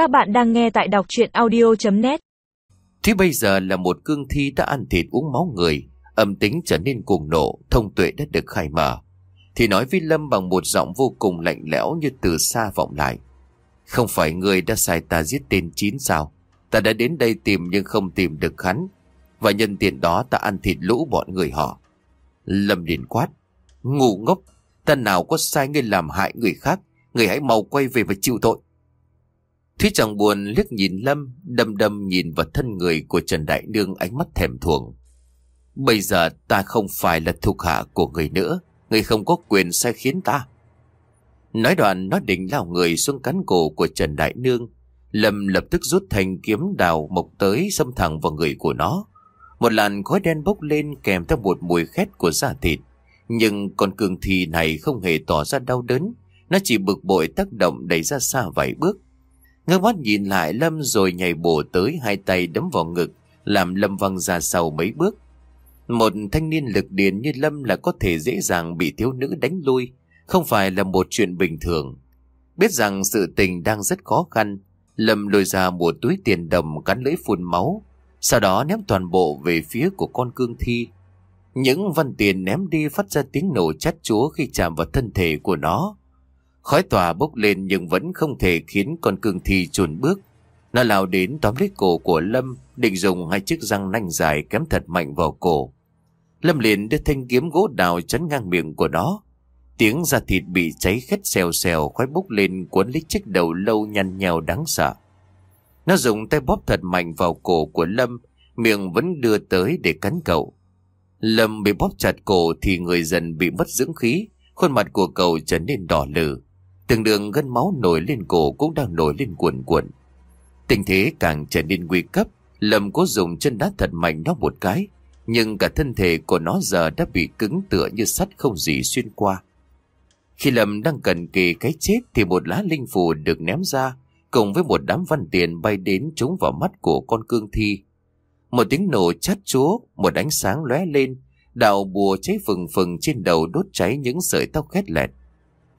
Các bạn đang nghe tại đọc chuyện audio.net Thế bây giờ là một cương thi đã ăn thịt uống máu người, âm tính trở nên cuồng nộ, thông tuệ đã được khai mở. Thì nói với Lâm bằng một giọng vô cùng lạnh lẽo như từ xa vọng lại. Không phải người đã sai ta giết tên chín sao? Ta đã đến đây tìm nhưng không tìm được hắn. Và nhân tiện đó ta ăn thịt lũ bọn người họ. Lâm liền quát. Ngu ngốc, ta nào có sai ngươi làm hại người khác. Người hãy mau quay về và chịu tội. Thúy chẳng buồn liếc nhìn Lâm, đâm đâm nhìn vào thân người của Trần Đại Nương ánh mắt thèm thuồng. Bây giờ ta không phải là thuộc hạ của người nữa, người không có quyền sai khiến ta. Nói đoạn nó định lao người xuống cắn cổ của Trần Đại Nương. Lâm lập tức rút thành kiếm đào mộc tới xâm thẳng vào người của nó. Một làn khói đen bốc lên kèm theo một mùi khét của da thịt. Nhưng con cường thi này không hề tỏ ra đau đớn. Nó chỉ bực bội tác động đẩy ra xa vài bước. Ngơ mắt nhìn lại Lâm rồi nhảy bổ tới hai tay đấm vào ngực, làm Lâm văng ra sau mấy bước. Một thanh niên lực điền như Lâm là có thể dễ dàng bị thiếu nữ đánh lui, không phải là một chuyện bình thường. Biết rằng sự tình đang rất khó khăn, Lâm lôi ra một túi tiền đồng cắn lưỡi phun máu, sau đó ném toàn bộ về phía của con cương thi. Những văn tiền ném đi phát ra tiếng nổ chát chúa khi chạm vào thân thể của nó. Khói tỏa bốc lên nhưng vẫn không thể khiến con cương thi chuồn bước. Nó lao đến tóm lấy cổ của Lâm, định dùng hai chiếc răng nanh dài kém thật mạnh vào cổ. Lâm liền đưa thanh kiếm gỗ đào chắn ngang miệng của nó. Tiếng da thịt bị cháy khét xèo xèo khói bốc lên cuốn lấy chiếc đầu lâu nhăn nhèo đáng sợ. Nó dùng tay bóp thật mạnh vào cổ của Lâm, miệng vẫn đưa tới để cắn cậu. Lâm bị bóp chặt cổ thì người dần bị mất dưỡng khí, khuôn mặt của cậu trở nên đỏ lử. Từng đường gân máu nổi lên cổ cũng đang nổi lên cuồn cuộn. Tình thế càng trở nên nguy cấp, Lâm cố dùng chân đá thật mạnh nó một cái, nhưng cả thân thể của nó giờ đã bị cứng tựa như sắt không gì xuyên qua. Khi Lâm đang cần kỳ cái chết thì một lá linh phù được ném ra, cùng với một đám văn tiền bay đến trúng vào mắt của con cương thi. Một tiếng nổ chát chúa, một ánh sáng lóe lên, đạo bùa cháy phừng phừng trên đầu đốt cháy những sợi tóc khét lẹt.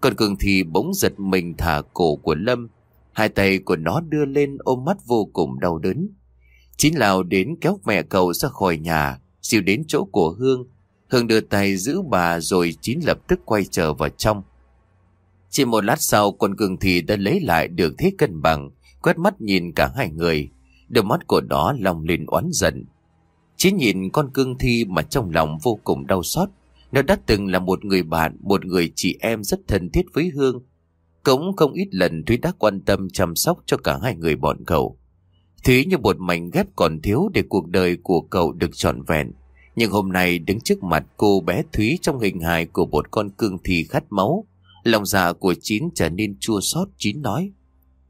Còn cường thì bỗng giật mình thả cổ của Lâm. Hai tay của nó đưa lên ôm mắt vô cùng đau đớn. chính Lào đến kéo mẹ cậu ra khỏi nhà, dìu đến chỗ của Hương. Hương đưa tay giữ bà rồi Chín lập tức quay trở vào trong. Chỉ một lát sau con cường thì đã lấy lại được thế cân bằng, quét mắt nhìn cả hai người. Đôi mắt của nó lòng lên oán giận. Chỉ nhìn con cương thi mà trong lòng vô cùng đau xót. Nó đã từng là một người bạn, một người chị em rất thân thiết với Hương. Cũng không ít lần Thúy đã quan tâm chăm sóc cho cả hai người bọn cậu. Thúy như một mảnh ghép còn thiếu để cuộc đời của cậu được trọn vẹn. Nhưng hôm nay đứng trước mặt cô bé Thúy trong hình hài của một con cương thi khát máu. Lòng dạ của Chín trở nên chua xót Chín nói.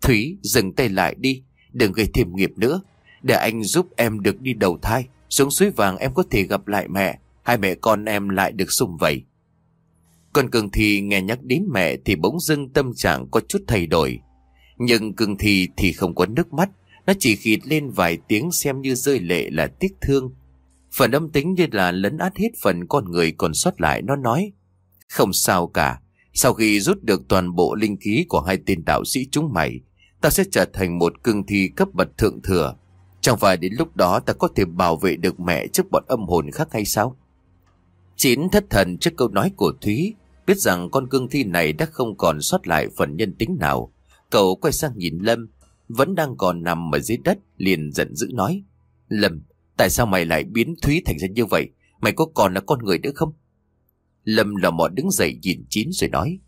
Thúy dừng tay lại đi, đừng gây thêm nghiệp nữa. Để anh giúp em được đi đầu thai. Xuống suối vàng em có thể gặp lại mẹ. Hai mẹ con em lại được sum vầy. Còn Cường Thi nghe nhắc đến mẹ thì bỗng dưng tâm trạng có chút thay đổi. Nhưng Cường Thi thì không có nước mắt, nó chỉ khịt lên vài tiếng xem như rơi lệ là tiếc thương. Phần âm tính như là lấn át hết phần con người còn sót lại nó nói. Không sao cả, sau khi rút được toàn bộ linh khí của hai tên đạo sĩ chúng mày, ta sẽ trở thành một cương thi cấp bậc thượng thừa. Chẳng phải đến lúc đó ta có thể bảo vệ được mẹ trước bọn âm hồn khác hay sao? Chín thất thần trước câu nói của Thúy, biết rằng con cương thi này đã không còn sót lại phần nhân tính nào. Cậu quay sang nhìn Lâm, vẫn đang còn nằm ở dưới đất, liền giận dữ nói. Lâm, tại sao mày lại biến Thúy thành ra như vậy? Mày có còn là con người nữa không? Lâm lò mò đứng dậy nhìn Chín rồi nói.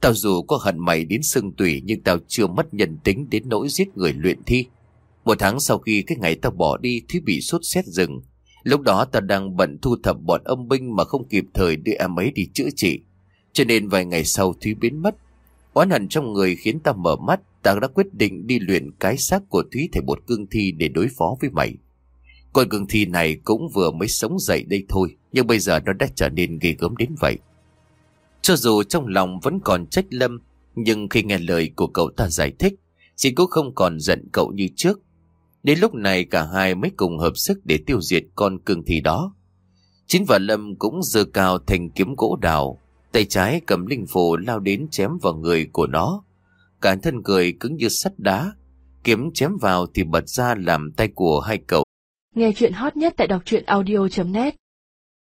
Tao dù có hận mày đến xương tủy nhưng tao chưa mất nhân tính đến nỗi giết người luyện thi. Một tháng sau khi cái ngày tao bỏ đi Thúy bị sốt xét rừng Lúc đó ta đang bận thu thập bọn âm binh mà không kịp thời đưa em ấy đi chữa trị. Cho nên vài ngày sau Thúy biến mất. Oán hận trong người khiến ta mở mắt, ta đã quyết định đi luyện cái xác của Thúy thành một cương thi để đối phó với mày. Con cương thi này cũng vừa mới sống dậy đây thôi, nhưng bây giờ nó đã trở nên ghê gớm đến vậy. Cho dù trong lòng vẫn còn trách Lâm, nhưng khi nghe lời của cậu ta giải thích, chị cũng không còn giận cậu như trước. Đến lúc này cả hai mới cùng hợp sức để tiêu diệt con cương thi đó. Chính và Lâm cũng dơ cao thành kiếm gỗ đào, tay trái cầm linh phù lao đến chém vào người của nó. Cả thân cười cứng như sắt đá. Kiếm chém vào thì bật ra làm tay của hai cậu. Nghe chuyện hot nhất tại đọc truyện audio.net